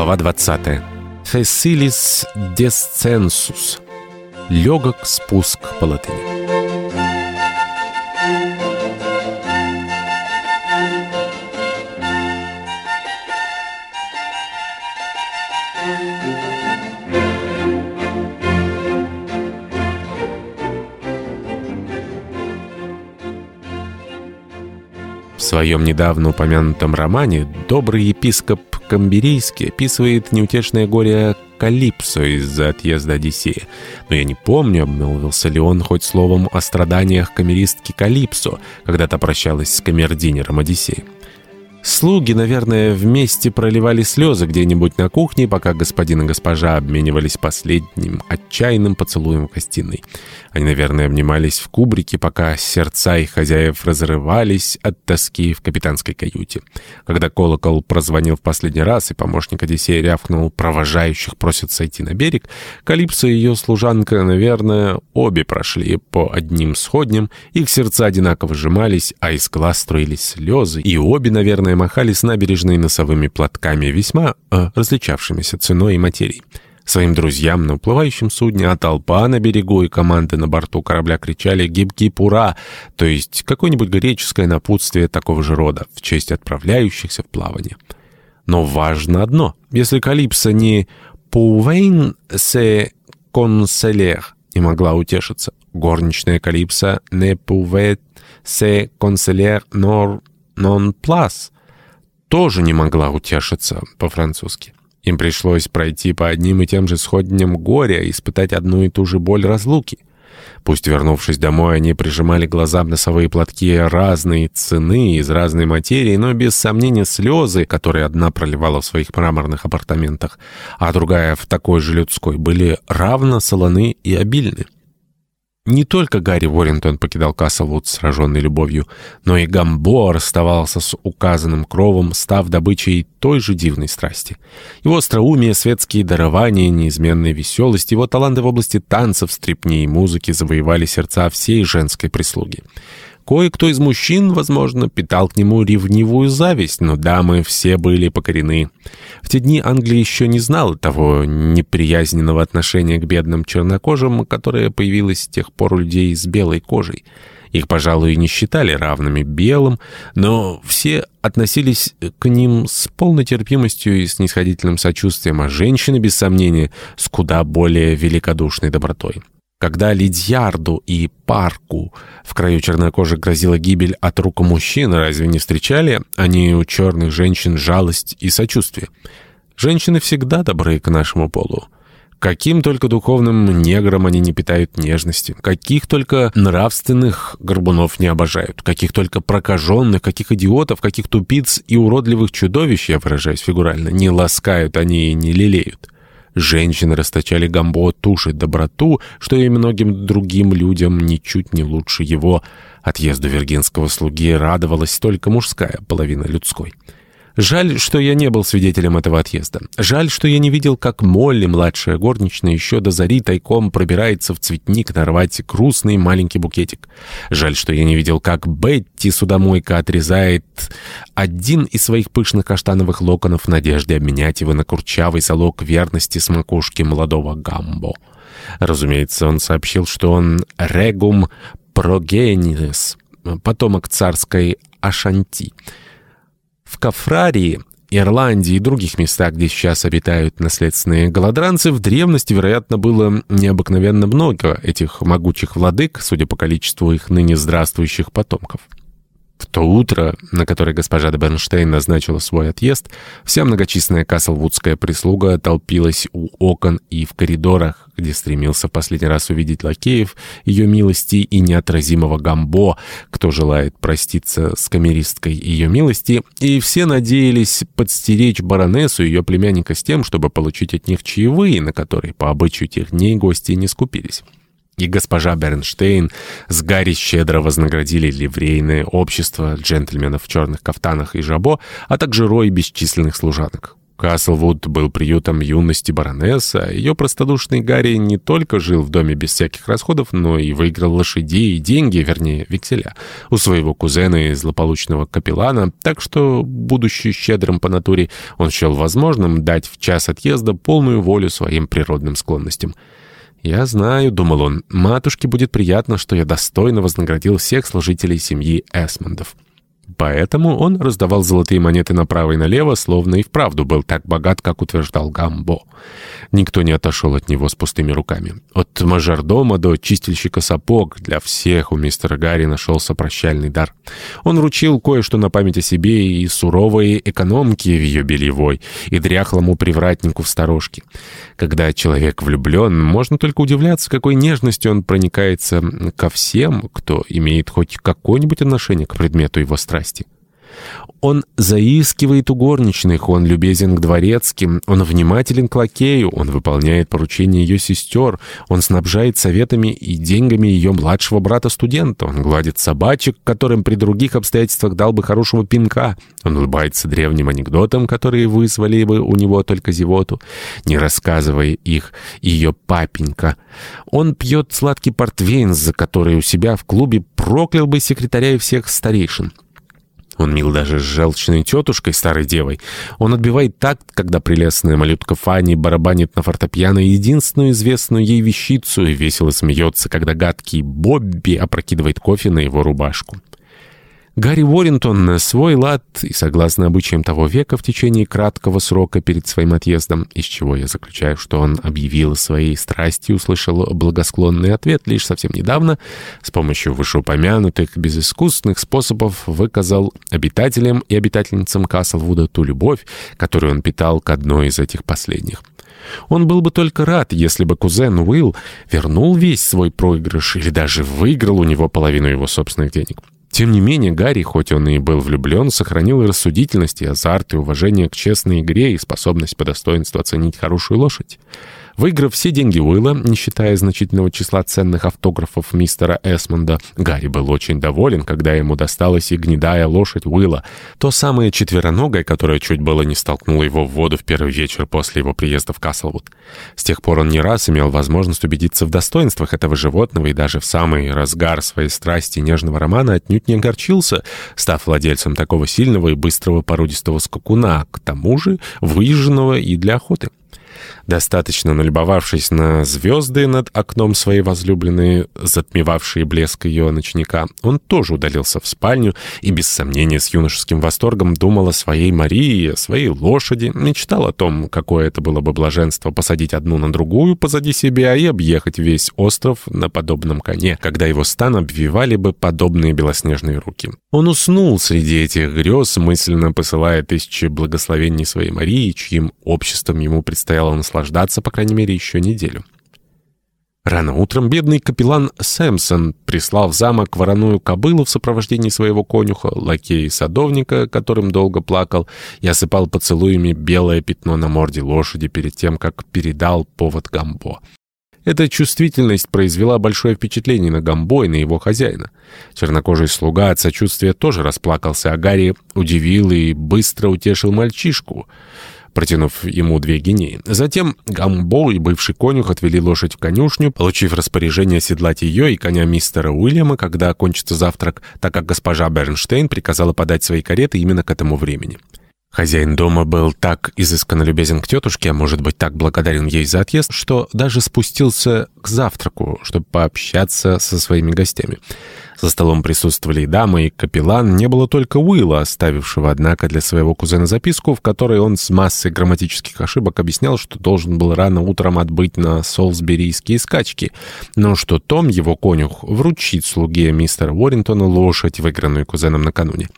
Глава 20. Фесилис десценсус. Легок спуск по латыни. В своем недавно упомянутом романе добрый епископ Камберийский описывает неутешное горе Калипсо из-за отъезда Одиссея. Но я не помню, обмолвился ли он хоть словом о страданиях камеристки Калипсо, когда то прощалась с камердинером Одиссея. Слуги, наверное, вместе проливали слезы где-нибудь на кухне, пока господин и госпожа обменивались последним отчаянным поцелуем в гостиной. Они, наверное, обнимались в кубрике, пока сердца их хозяев разрывались от тоски в капитанской каюте. Когда колокол прозвонил в последний раз, и помощник Одиссея рявкнул «провожающих просят сойти на берег», Калипсо и ее служанка, наверное, обе прошли по одним сходням, их сердца одинаково сжимались, а из глаз струились слезы, и обе, наверное, махали с набережной носовыми платками, весьма э, различавшимися ценой и материей. Своим друзьям на уплывающем судне, а толпа на берегу и команды на борту корабля кричали «Гиб-гиб-ура!», то есть какое-нибудь греческое напутствие такого же рода в честь отправляющихся в плавание. Но важно одно. Если Калипсо не «Поувейн се конселер» не могла утешиться, горничная Калипсо «Не поувет се конселер нор нон плас» тоже не могла утешиться по-французски. Им пришлось пройти по одним и тем же сходням горя и испытать одну и ту же боль разлуки. Пусть, вернувшись домой, они прижимали глазам носовые платки разные цены из разной материи, но без сомнения слезы, которые одна проливала в своих мраморных апартаментах, а другая в такой же людской, были равно солоны и обильны. Не только Гарри Уоррингтон покидал Каслвуд, сраженный любовью, но и Гамбо расставался с указанным кровом, став добычей той же дивной страсти. Его остроумие, светские дарования, неизменная веселость, его таланты в области танцев, стрипни и музыки завоевали сердца всей женской прислуги. Кое-кто из мужчин, возможно, питал к нему ревнивую зависть, но дамы все были покорены. В те дни Англия еще не знала того неприязненного отношения к бедным чернокожим, которое появилось с тех пор у людей с белой кожей. Их, пожалуй, не считали равными белым, но все относились к ним с полной терпимостью и снисходительным сочувствием, а женщины, без сомнения, с куда более великодушной добротой. Когда Лидьярду и Парку в краю чернокожих грозила гибель от рук мужчин, разве не встречали они у черных женщин жалость и сочувствие? Женщины всегда добры к нашему полу. Каким только духовным неграм они не питают нежности, каких только нравственных горбунов не обожают, каких только прокаженных, каких идиотов, каких тупиц и уродливых чудовищ, я выражаюсь фигурально, не ласкают они и не лелеют. Женщины расточали Гамбо туши доброту, что и многим другим людям ничуть не лучше его. Отъезду вергинского слуги радовалась только мужская половина людской. Жаль, что я не был свидетелем этого отъезда. Жаль, что я не видел, как Молли, младшая горничная, еще до зари тайком пробирается в цветник нарвать грустный маленький букетик. Жаль, что я не видел, как Бетти, судомойка, отрезает один из своих пышных каштановых локонов в надежде обменять его на курчавый солок верности с макушки молодого Гамбо. Разумеется, он сообщил, что он «регум прогенис», потомок царской Ашанти — в Кафрарии, Ирландии и других местах, где сейчас обитают наследственные голодранцы, в древности, вероятно, было необыкновенно много этих могучих владык, судя по количеству их ныне здравствующих потомков. В то утро, на которое госпожа де Бернштейн назначила свой отъезд, вся многочисленная каслвудская прислуга толпилась у окон и в коридорах, где стремился в последний раз увидеть лакеев, ее милости и неотразимого Гамбо, кто желает проститься с камеристкой ее милости, и все надеялись подстеречь баронессу и ее племянника с тем, чтобы получить от них чаевые, на которые по обычаю тех дней гости не скупились и госпожа Бернштейн с Гарри щедро вознаградили ливрейное общество джентльменов в черных кафтанах и жабо, а также рой бесчисленных служанок. Каслвуд был приютом юности баронесса, ее простодушный Гарри не только жил в доме без всяких расходов, но и выиграл лошадей и деньги, вернее, векселя, у своего кузена и злополучного капеллана, так что, будучи щедрым по натуре, он счел возможным дать в час отъезда полную волю своим природным склонностям. «Я знаю», — думал он, — «матушке будет приятно, что я достойно вознаградил всех служителей семьи Эсмондов». Поэтому он раздавал золотые монеты направо и налево, словно и вправду был так богат, как утверждал Гамбо. Никто не отошел от него с пустыми руками. От мажордома до чистильщика сапог для всех у мистера Гарри нашелся прощальный дар. Он вручил кое-что на память о себе и суровой экономке в ее бельевой, и дряхлому привратнику в сторожке. Когда человек влюблен, можно только удивляться, какой нежностью он проникается ко всем, кто имеет хоть какое-нибудь отношение к предмету его страсти страсти. Он заискивает у горничных, он любезен к дворецким, он внимателен к лакею, он выполняет поручения ее сестер, он снабжает советами и деньгами ее младшего брата-студента, он гладит собачек, которым при других обстоятельствах дал бы хорошего пинка, он улыбается древним анекдотам, которые вызвали бы у него только зевоту, не рассказывая их ее папенька. Он пьет сладкий портвейн, за который у себя в клубе проклял бы секретаря и всех старейшин. Он мил даже с желчной тетушкой, старой девой. Он отбивает такт, когда прелестная малютка Фанни барабанит на фортепиано единственную известную ей вещицу и весело смеется, когда гадкий Бобби опрокидывает кофе на его рубашку. Гарри Уоррингтон на свой лад и согласно обычаям того века в течение краткого срока перед своим отъездом, из чего я заключаю, что он объявил своей страсти услышал благосклонный ответ лишь совсем недавно, с помощью вышеупомянутых безыскусственных способов выказал обитателям и обитательницам Каслвуда ту любовь, которую он питал к одной из этих последних. Он был бы только рад, если бы кузен Уилл вернул весь свой проигрыш или даже выиграл у него половину его собственных денег. Тем не менее, Гарри, хоть он и был влюблен, сохранил и рассудительность, и азарт, и уважение к честной игре, и способность по достоинству оценить хорошую лошадь. Выиграв все деньги Уилла, не считая значительного числа ценных автографов мистера Эсмонда, Гарри был очень доволен, когда ему досталась и гнедая лошадь Уилла, то самое четвероногое, которое чуть было не столкнуло его в воду в первый вечер после его приезда в Каслвуд. С тех пор он не раз имел возможность убедиться в достоинствах этого животного и даже в самый разгар своей страсти нежного романа отнюдь не огорчился, став владельцем такого сильного и быстрого породистого скакуна, к тому же выезженного и для охоты. Достаточно налюбовавшись на звезды над окном своей возлюбленной, затмевавшие блеск ее ночника, он тоже удалился в спальню и, без сомнения, с юношеским восторгом думал о своей Марии, о своей лошади, мечтал о том, какое это было бы блаженство посадить одну на другую позади себя и объехать весь остров на подобном коне, когда его стан обвивали бы подобные белоснежные руки. Он уснул среди этих грез, мысленно посылая тысячи благословений своей Марии, чьим обществом ему предстояло наслаждаться, по крайней мере, еще неделю. Рано утром бедный капеллан Сэмсон прислал в замок вороную кобылу в сопровождении своего конюха, лакея и садовника, которым долго плакал, и осыпал поцелуями белое пятно на морде лошади перед тем, как передал повод Гамбо. Эта чувствительность произвела большое впечатление на Гамбо и на его хозяина. Чернокожий слуга от сочувствия тоже расплакался, а Гарри удивил и быстро утешил мальчишку протянув ему две гинеи. Затем Гамбо и бывший конюх отвели лошадь в конюшню, получив распоряжение седлать ее и коня мистера Уильяма, когда окончится завтрак, так как госпожа Бернштейн приказала подать свои кареты именно к этому времени. Хозяин дома был так изысканно любезен к тетушке, а может быть так благодарен ей за отъезд, что даже спустился к завтраку, чтобы пообщаться со своими гостями. За столом присутствовали и дамы, и капеллан. Не было только Уилла, оставившего, однако, для своего кузена записку, в которой он с массой грамматических ошибок объяснял, что должен был рано утром отбыть на солсберийские скачки, но что Том, его конюх, вручит слуге мистера Уоррентона лошадь, выигранную кузеном накануне.